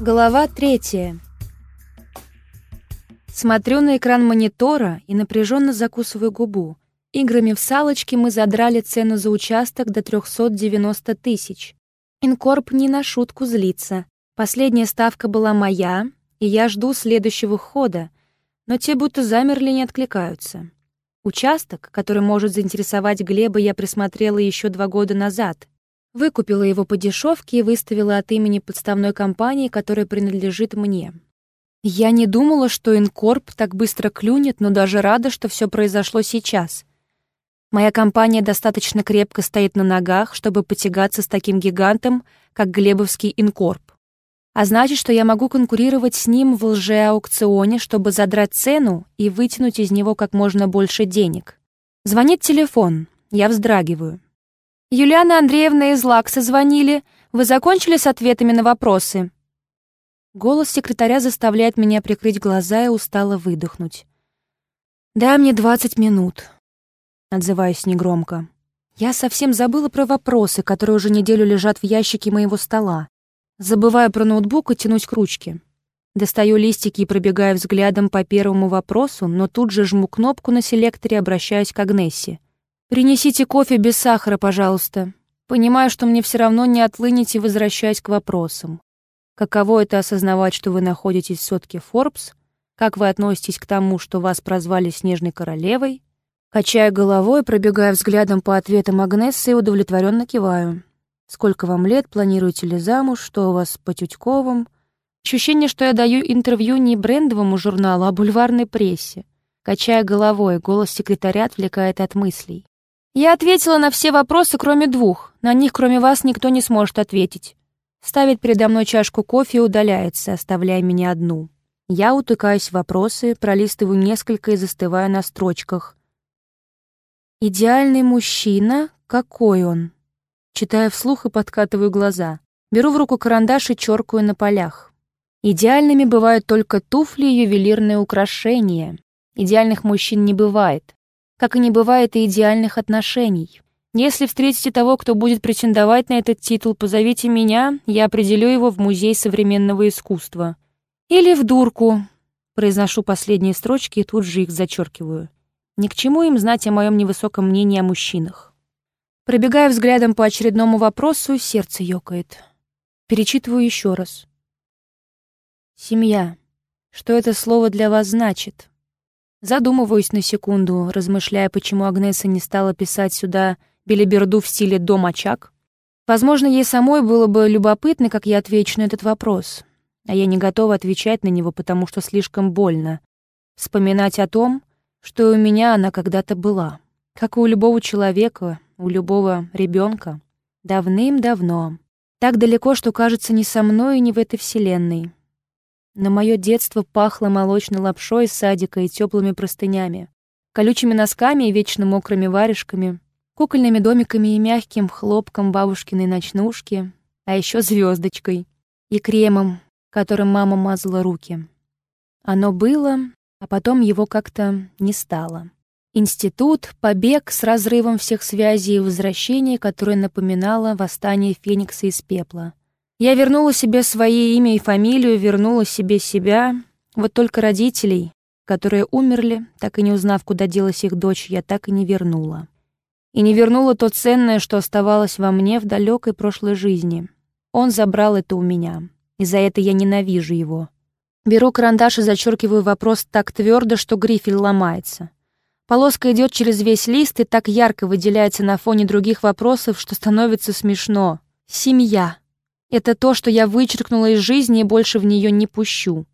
Глава третья. Смотрю на экран монитора и напряженно закусываю губу. Играми в салочки мы задрали цену за участок до 390 тысяч. Инкорп не на шутку злится. Последняя ставка была моя, и я жду следующего хода, но те будто замерли не откликаются. Участок, который может заинтересовать Глеба, я присмотрела еще два года назад. Выкупила его по дешевке и выставила от имени подставной компании, которая принадлежит мне. Я не думала, что Инкорп так быстро клюнет, но даже рада, что все произошло сейчас. Моя компания достаточно крепко стоит на ногах, чтобы потягаться с таким гигантом, как Глебовский Инкорп. А значит, что я могу конкурировать с ним в лжеаукционе, чтобы задрать цену и вытянуть из него как можно больше денег. Звонит телефон. Я вздрагиваю. «Юлиана Андреевна из Лакса звонили. Вы закончили с ответами на вопросы?» Голос секретаря заставляет меня прикрыть глаза и устало выдохнуть. «Дай мне двадцать минут», — отзываюсь негромко. Я совсем забыла про вопросы, которые уже неделю лежат в ящике моего стола. Забываю про ноутбук и тянусь к ручке. Достаю листики и пробегаю взглядом по первому вопросу, но тут же жму кнопку на селекторе, обращаясь к Агнессе. «Принесите кофе без сахара, пожалуйста. Понимаю, что мне все равно не отлынить и возвращаюсь к вопросам. Каково это осознавать, что вы находитесь в сотке Forbes? Как вы относитесь к тому, что вас прозвали Снежной Королевой?» Качая головой, пробегая взглядом по ответам Агнессы, удовлетворенно киваю. «Сколько вам лет? Планируете ли замуж? Что у вас по Тютьковым?» Ощущение, что я даю интервью не брендовому журналу, а бульварной прессе. Качая головой, голос секретаря отвлекает от мыслей. Я ответила на все вопросы, кроме двух. На них, кроме вас, никто не сможет ответить. Ставит передо мной чашку кофе и удаляется, оставляя меня одну. Я утыкаюсь в вопросы, пролистываю несколько и застываю на строчках. «Идеальный мужчина? Какой он?» Читая вслух и подкатываю глаза. Беру в руку карандаш и черкаю на полях. Идеальными бывают только туфли и ювелирные украшения. Идеальных мужчин не бывает как и не бывает и идеальных отношений. Если встретите того, кто будет претендовать на этот титул, позовите меня, я определю его в Музей современного искусства. Или в дурку. Произношу последние строчки и тут же их зачеркиваю. Ни к чему им знать о моем невысоком мнении о мужчинах. Пробегая взглядом по очередному вопросу, сердце ёкает. Перечитываю еще раз. Семья. Что это слово для вас значит? Задумываюсь на секунду, размышляя, почему Агнеса не стала писать сюда белиберду в стиле «дом-очаг». Возможно, ей самой было бы любопытно, как я отвечу на этот вопрос. А я не готова отвечать на него, потому что слишком больно. Вспоминать о том, что у меня она когда-то была. Как и у любого человека, у любого ребенка. Давным-давно. Так далеко, что кажется не со мной и не в этой вселенной. Но мое детство пахло молочной лапшой из садика и теплыми простынями, колючими носками и вечно мокрыми варежками, кукольными домиками и мягким хлопком бабушкиной ночнушки, а еще звездочкой и кремом, которым мама мазала руки. Оно было, а потом его как-то не стало. Институт, побег с разрывом всех связей и возвращение, которое напоминало восстание Феникса из пепла. Я вернула себе свое имя и фамилию, вернула себе себя. Вот только родителей, которые умерли, так и не узнав, куда делась их дочь, я так и не вернула. И не вернула то ценное, что оставалось во мне в далекой прошлой жизни. Он забрал это у меня, и за это я ненавижу его. Беру карандаш и зачеркиваю вопрос так твердо, что грифель ломается. Полоска идет через весь лист и так ярко выделяется на фоне других вопросов, что становится смешно. Семья. Это то, что я вычеркнула из жизни и больше в нее не пущу.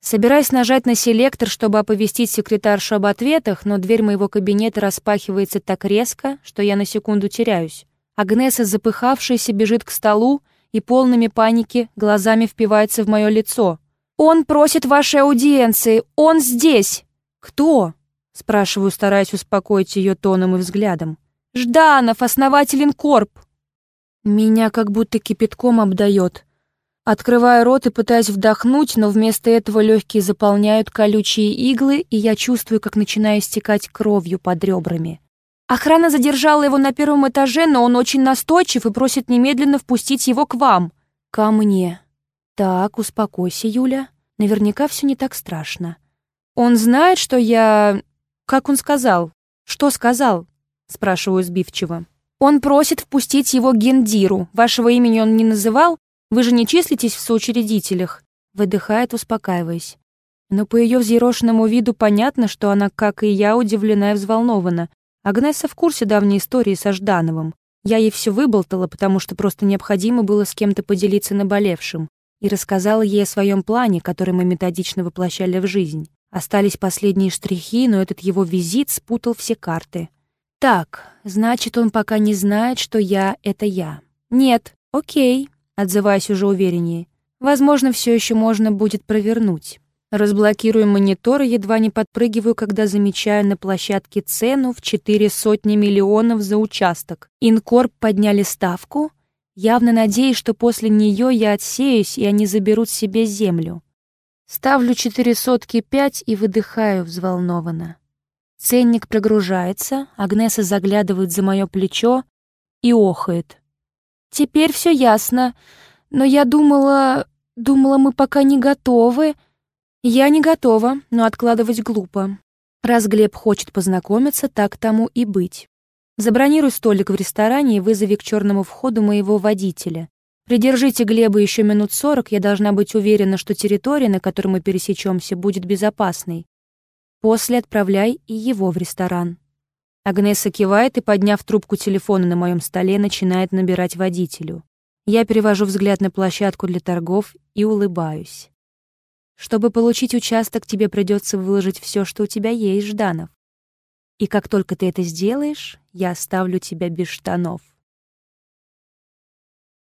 Собираюсь нажать на селектор, чтобы оповестить секретаршу об ответах, но дверь моего кабинета распахивается так резко, что я на секунду теряюсь. Агнеса, запыхавшаяся, бежит к столу и полными паники глазами впивается в мое лицо. «Он просит вашей аудиенции! Он здесь!» «Кто?» — спрашиваю, стараясь успокоить ее тоном и взглядом. «Жданов, основатель Инкорп!» Меня как будто кипятком обдает. Открываю рот и пытаюсь вдохнуть, но вместо этого легкие заполняют колючие иглы, и я чувствую, как начинаю истекать кровью под ребрами. Охрана задержала его на первом этаже, но он очень настойчив и просит немедленно впустить его к вам. Ко мне. Так, успокойся, Юля. Наверняка все не так страшно. Он знает, что я... Как он сказал? Что сказал? Спрашиваю сбивчиво. Он просит впустить его Гендиру. Вашего имени он не называл? Вы же не числитесь в соучредителях. Выдыхает, успокаиваясь. Но по ее взъерошенному виду понятно, что она, как и я, удивлена и взволнована. Агнеса в курсе давней истории со Ждановым. Я ей все выболтала, потому что просто необходимо было с кем-то поделиться наболевшим. И рассказала ей о своем плане, который мы методично воплощали в жизнь. Остались последние штрихи, но этот его визит спутал все карты. «Так, значит, он пока не знает, что я — это я». «Нет, окей», — отзываясь уже увереннее. «Возможно, все еще можно будет провернуть». Разблокирую монитор и едва не подпрыгиваю, когда замечаю на площадке цену в четыре сотни миллионов за участок. Инкорп подняли ставку, явно надеясь, что после нее я отсеюсь, и они заберут себе землю. Ставлю четыре сотки пять и выдыхаю взволнованно. Ценник прогружается, Агнеса заглядывает за мое плечо и охает. «Теперь все ясно, но я думала... думала, мы пока не готовы...» Я не готова, но откладывать глупо. Раз Глеб хочет познакомиться, так тому и быть. Забронируй столик в ресторане и вызови к черному входу моего водителя. Придержите Глеба еще минут сорок, я должна быть уверена, что территория, на которой мы пересечемся, будет безопасной. После отправляй и его в ресторан. Агнеса кивает и, подняв трубку телефона на моем столе, начинает набирать водителю. Я перевожу взгляд на площадку для торгов и улыбаюсь. Чтобы получить участок, тебе придется выложить все, что у тебя есть, Жданов. И как только ты это сделаешь, я оставлю тебя без штанов.